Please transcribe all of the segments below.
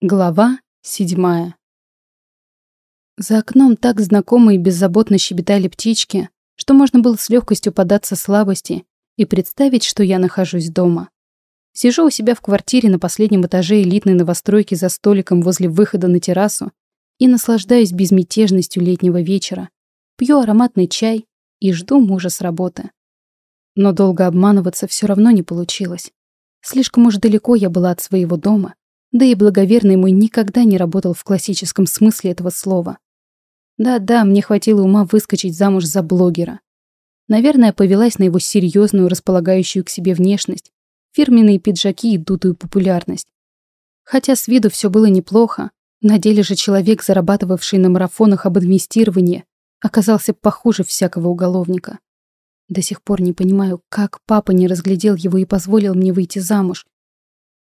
Глава седьмая. За окном так знакомо и беззаботно щебетали птички, что можно было с легкостью податься слабости и представить, что я нахожусь дома. Сижу у себя в квартире на последнем этаже элитной новостройки за столиком возле выхода на террасу и наслаждаюсь безмятежностью летнего вечера, пью ароматный чай и жду мужа с работы. Но долго обманываться все равно не получилось. Слишком уж далеко я была от своего дома, да и благоверный мой никогда не работал в классическом смысле этого слова. Да-да, мне хватило ума выскочить замуж за блогера. Наверное, повелась на его серьезную, располагающую к себе внешность, фирменные пиджаки и дутую популярность. Хотя с виду все было неплохо, на деле же человек, зарабатывавший на марафонах об инвестировании, оказался похуже всякого уголовника. До сих пор не понимаю, как папа не разглядел его и позволил мне выйти замуж,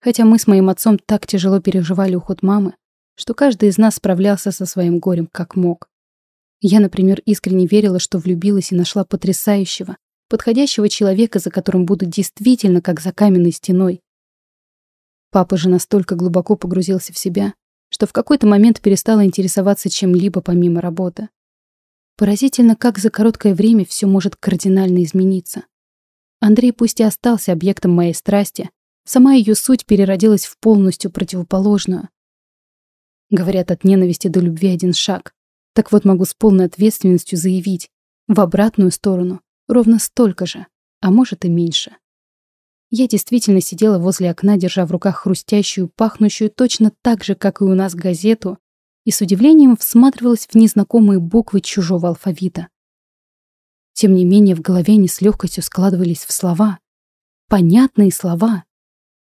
Хотя мы с моим отцом так тяжело переживали уход мамы, что каждый из нас справлялся со своим горем как мог. Я, например, искренне верила, что влюбилась и нашла потрясающего, подходящего человека, за которым буду действительно как за каменной стеной. Папа же настолько глубоко погрузился в себя, что в какой-то момент перестала интересоваться чем-либо помимо работы. Поразительно, как за короткое время все может кардинально измениться. Андрей пусть и остался объектом моей страсти, Сама ее суть переродилась в полностью противоположную. Говорят, от ненависти до любви один шаг. Так вот могу с полной ответственностью заявить, в обратную сторону ровно столько же, а может и меньше. Я действительно сидела возле окна, держа в руках хрустящую, пахнущую точно так же, как и у нас газету, и с удивлением всматривалась в незнакомые буквы чужого алфавита. Тем не менее, в голове они с легкостью складывались в слова. Понятные слова,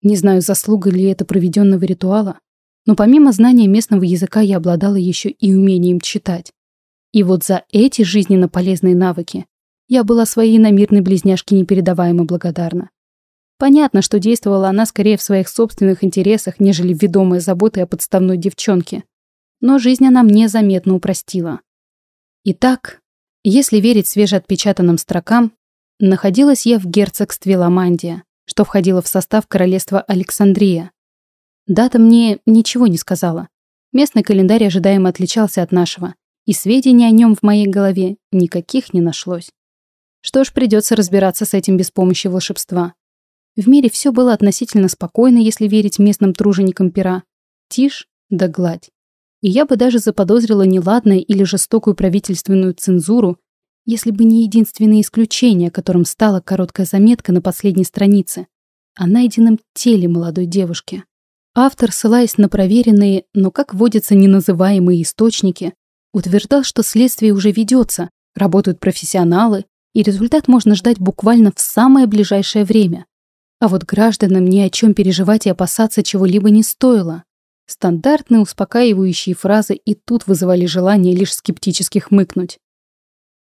не знаю, заслуга ли это проведенного ритуала, но помимо знания местного языка я обладала еще и умением читать. И вот за эти жизненно полезные навыки я была своей иномирной близняшке непередаваемо благодарна. Понятно, что действовала она скорее в своих собственных интересах, нежели ведомая заботой о подставной девчонке. Но жизнь она мне заметно упростила. Итак, если верить свежеотпечатанным строкам, находилась я в герцогстве Ламандия, что входило в состав королевства Александрия. Дата мне ничего не сказала. Местный календарь ожидаемо отличался от нашего, и сведений о нем в моей голове никаких не нашлось. Что ж, придется разбираться с этим без помощи волшебства. В мире все было относительно спокойно, если верить местным труженикам пера. Тишь да гладь. И я бы даже заподозрила неладное или жестокую правительственную цензуру, если бы не единственное исключение, которым стала короткая заметка на последней странице о найденном теле молодой девушки. Автор, ссылаясь на проверенные, но, как водятся, неназываемые источники, утверждал, что следствие уже ведется, работают профессионалы, и результат можно ждать буквально в самое ближайшее время. А вот гражданам ни о чем переживать и опасаться чего-либо не стоило. Стандартные успокаивающие фразы и тут вызывали желание лишь скептически хмыкнуть.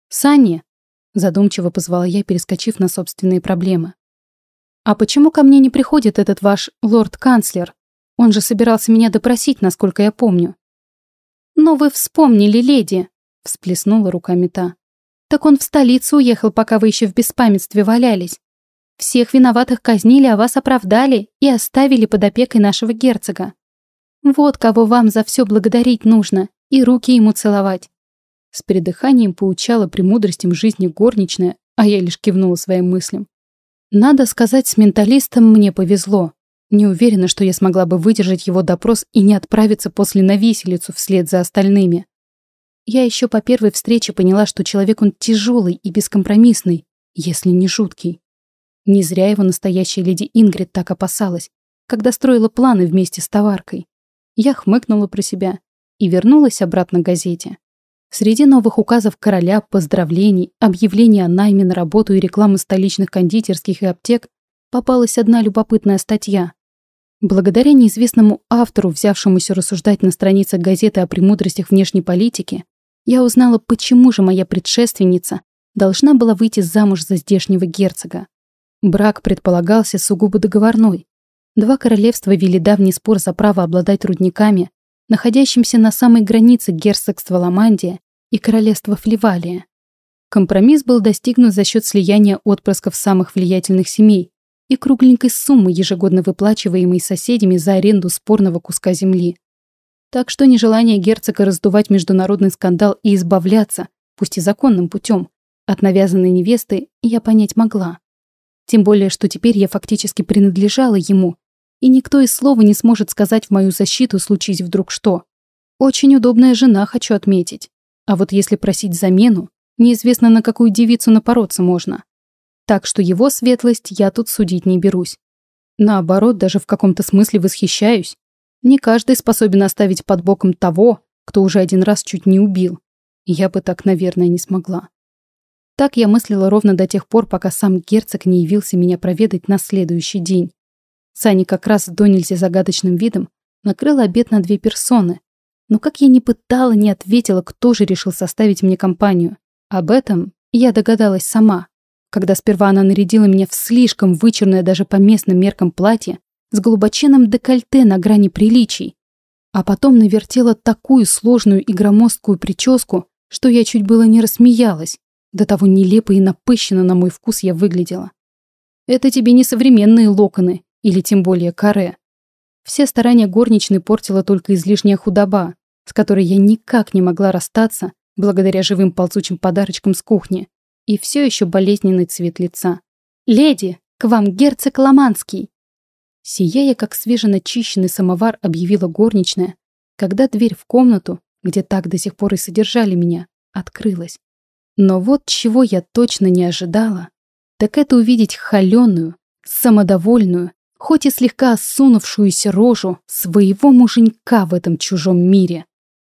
«Санни!» – задумчиво позвала я, перескочив на собственные проблемы. «А почему ко мне не приходит этот ваш лорд-канцлер? Он же собирался меня допросить, насколько я помню». «Но вы вспомнили, леди!» – всплеснула руками та. «Так он в столицу уехал, пока вы еще в беспамятстве валялись. Всех виноватых казнили, а вас оправдали и оставили под опекой нашего герцога. Вот кого вам за все благодарить нужно и руки ему целовать. С передыханием поучала премудростям жизни горничная, а я лишь кивнула своим мыслям. Надо сказать, с менталистом мне повезло. Не уверена, что я смогла бы выдержать его допрос и не отправиться после на виселицу вслед за остальными. Я еще по первой встрече поняла, что человек он тяжелый и бескомпромиссный, если не жуткий. Не зря его настоящая леди Ингрид так опасалась, когда строила планы вместе с товаркой. Я хмыкнула про себя и вернулась обратно к газете. Среди новых указов короля, поздравлений, объявлений о найме на работу и рекламы столичных кондитерских и аптек попалась одна любопытная статья. Благодаря неизвестному автору, взявшемуся рассуждать на страницах газеты о премудростях внешней политики, я узнала, почему же моя предшественница должна была выйти замуж за здешнего герцога. Брак предполагался сугубо договорной. Два королевства вели давний спор за право обладать рудниками, находящимся на самой границе герцогства Ламандия и королевства Фливалия. Компромисс был достигнут за счет слияния отпрысков самых влиятельных семей, и кругленькой суммы, ежегодно выплачиваемой соседями за аренду спорного куска земли. Так что нежелание герцога раздувать международный скандал и избавляться, пусть и законным путем, от навязанной невесты я понять могла. Тем более, что теперь я фактически принадлежала ему, и никто и слова не сможет сказать в мою защиту, случись вдруг что. Очень удобная жена, хочу отметить. А вот если просить замену, неизвестно на какую девицу напороться можно. Так что его светлость я тут судить не берусь. Наоборот, даже в каком-то смысле восхищаюсь. Не каждый способен оставить под боком того, кто уже один раз чуть не убил. Я бы так, наверное, не смогла. Так я мыслила ровно до тех пор, пока сам герцог не явился меня проведать на следующий день. Сани как раз до нельзя загадочным видом накрыл обед на две персоны. Но как я не пытала, не ответила, кто же решил составить мне компанию. Об этом я догадалась сама, когда сперва она нарядила меня в слишком вычурное даже по местным меркам платье с глубоченным декольте на грани приличий, а потом навертела такую сложную и громоздкую прическу, что я чуть было не рассмеялась. До того нелепо и напыщенно на мой вкус я выглядела. Это тебе не современные локоны, или тем более каре. Все старания горничной портила только излишняя худоба, с которой я никак не могла расстаться, благодаря живым ползучим подарочкам с кухни, и все еще болезненный цвет лица. «Леди, к вам герцог Ломанский!» Сияя, как свеженачищенный самовар, объявила горничная, когда дверь в комнату, где так до сих пор и содержали меня, открылась. Но вот чего я точно не ожидала, так это увидеть холеную, самодовольную, хоть и слегка осунувшуюся рожу своего муженька в этом чужом мире.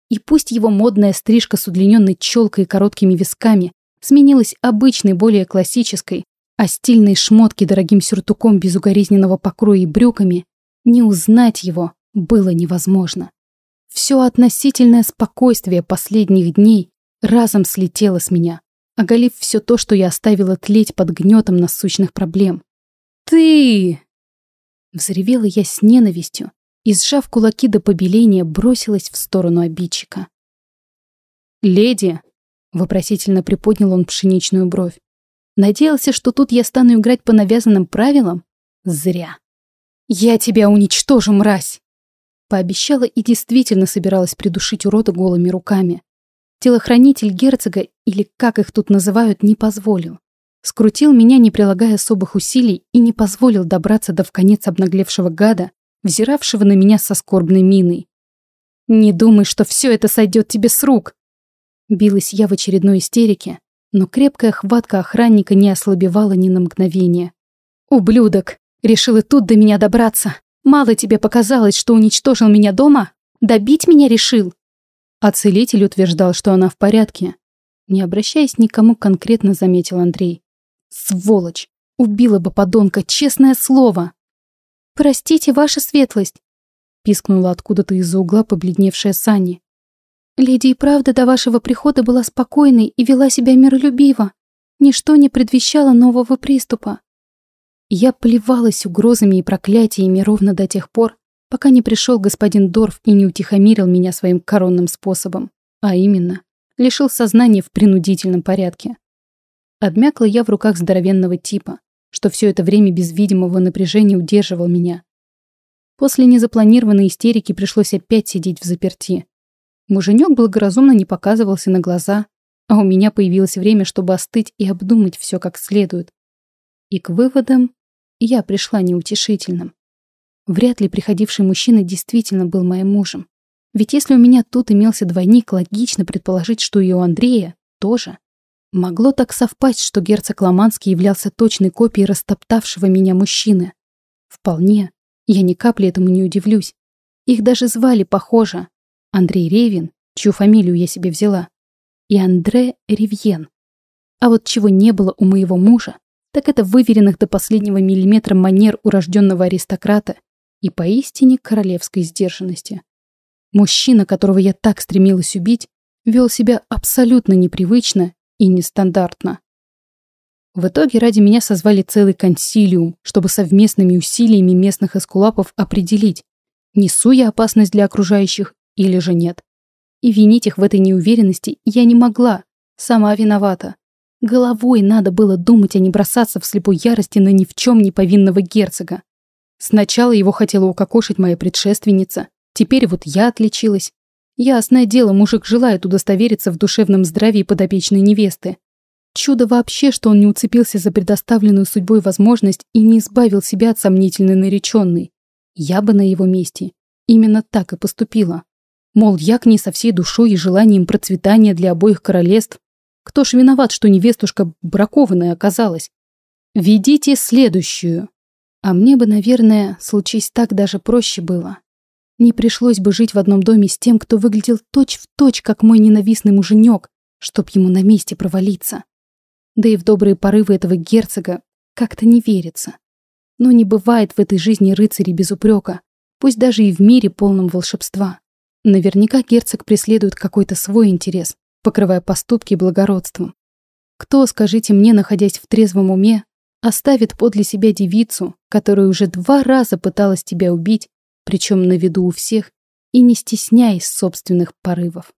И пусть его модная стрижка с удлиненной челкой и короткими висками сменилась обычной, более классической, а стильные шмотки дорогим сюртуком без угоризненного покроя и брюками, не узнать его было невозможно. Все относительное спокойствие последних дней разом слетело с меня, оголив все то, что я оставила тлеть под гнетом насущных проблем. «Ты!» Взревела я с ненавистью и, сжав кулаки до побеления, бросилась в сторону обидчика. «Леди!» — вопросительно приподнял он пшеничную бровь. «Надеялся, что тут я стану играть по навязанным правилам? Зря!» «Я тебя уничтожу, мразь!» Пообещала и действительно собиралась придушить урода голыми руками. Телохранитель герцога, или как их тут называют, не позволил. Скрутил меня, не прилагая особых усилий, и не позволил добраться до вконец обнаглевшего гада, взиравшего на меня со скорбной миной. «Не думай, что все это сойдет тебе с рук!» Билась я в очередной истерике, но крепкая хватка охранника не ослабевала ни на мгновение. «Ублюдок! Решил и тут до меня добраться! Мало тебе показалось, что уничтожил меня дома? Добить меня решил?» А целитель утверждал, что она в порядке. Не обращаясь никому конкретно, заметил Андрей. Сволочь! Убила бы подонка, честное слово! «Простите, ваша светлость!» пискнула откуда-то из-за угла побледневшая Сани. «Леди и правда до вашего прихода была спокойной и вела себя миролюбиво. Ничто не предвещало нового приступа». Я плевалась угрозами и проклятиями ровно до тех пор, пока не пришел господин Дорф и не утихомирил меня своим коронным способом, а именно, лишил сознания в принудительном порядке. Обмякла я в руках здоровенного типа, что все это время без видимого напряжения удерживал меня. После незапланированной истерики пришлось опять сидеть в заперти. Муженек благоразумно не показывался на глаза, а у меня появилось время, чтобы остыть и обдумать все как следует. И к выводам я пришла неутешительным. Вряд ли приходивший мужчина действительно был моим мужем. Ведь если у меня тут имелся двойник, логично предположить, что и у Андрея тоже. Могло так совпасть, что герцог Ломанский являлся точной копией растоптавшего меня мужчины. Вполне. Я ни капли этому не удивлюсь. Их даже звали похоже. Андрей Ревин, чью фамилию я себе взяла, и Андре Ривьен. А вот чего не было у моего мужа, так это выверенных до последнего миллиметра манер урожденного аристократа и поистине королевской сдержанности. Мужчина, которого я так стремилась убить, вел себя абсолютно непривычно и нестандартно. В итоге ради меня созвали целый консилиум, чтобы совместными усилиями местных эскулапов определить, несу я опасность для окружающих или же нет. И винить их в этой неуверенности я не могла, сама виновата. Головой надо было думать, а не бросаться в слепой ярости на ни в чем не повинного герцога. Сначала его хотела укокошить моя предшественница, теперь вот я отличилась. Ясное дело, мужик желает удостовериться в душевном здравии подопечной невесты. Чудо вообще, что он не уцепился за предоставленную судьбой возможность и не избавил себя от сомнительной нареченной. Я бы на его месте именно так и поступила. Мол, я к ней со всей душой и желанием процветания для обоих королевств, кто ж виноват, что невестушка бракованная оказалась? Ведите следующую. А мне бы, наверное, случись так даже проще было. Не пришлось бы жить в одном доме с тем, кто выглядел точь-в-точь, точь, как мой ненавистный муженек, чтоб ему на месте провалиться. Да и в добрые порывы этого герцога как-то не верится. Но не бывает в этой жизни рыцарей без упрека, пусть даже и в мире полном волшебства. Наверняка герцог преследует какой-то свой интерес, покрывая поступки благородством. Кто, скажите мне, находясь в трезвом уме, оставит подле себя девицу, которая уже два раза пыталась тебя убить, причем на виду у всех, и не стесняясь собственных порывов?